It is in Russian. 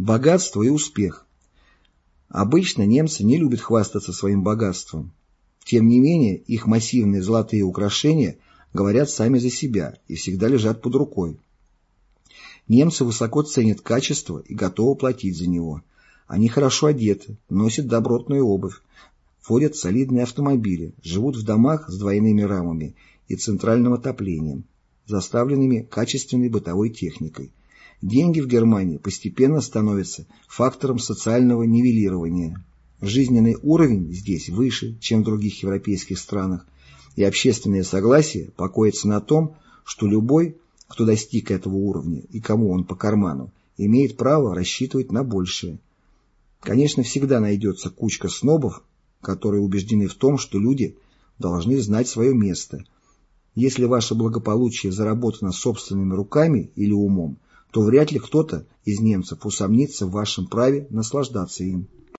Богатство и успех. Обычно немцы не любят хвастаться своим богатством. Тем не менее, их массивные золотые украшения говорят сами за себя и всегда лежат под рукой. Немцы высоко ценят качество и готовы платить за него. Они хорошо одеты, носят добротную обувь, водят солидные автомобили, живут в домах с двойными рамами и центральным отоплением, заставленными качественной бытовой техникой. Деньги в Германии постепенно становятся фактором социального нивелирования. Жизненный уровень здесь выше, чем в других европейских странах, и общественное согласие покоится на том, что любой, кто достиг этого уровня и кому он по карману, имеет право рассчитывать на большее. Конечно, всегда найдется кучка снобов, которые убеждены в том, что люди должны знать свое место. Если ваше благополучие заработано собственными руками или умом, то вряд ли кто-то из немцев усомнится в вашем праве наслаждаться им.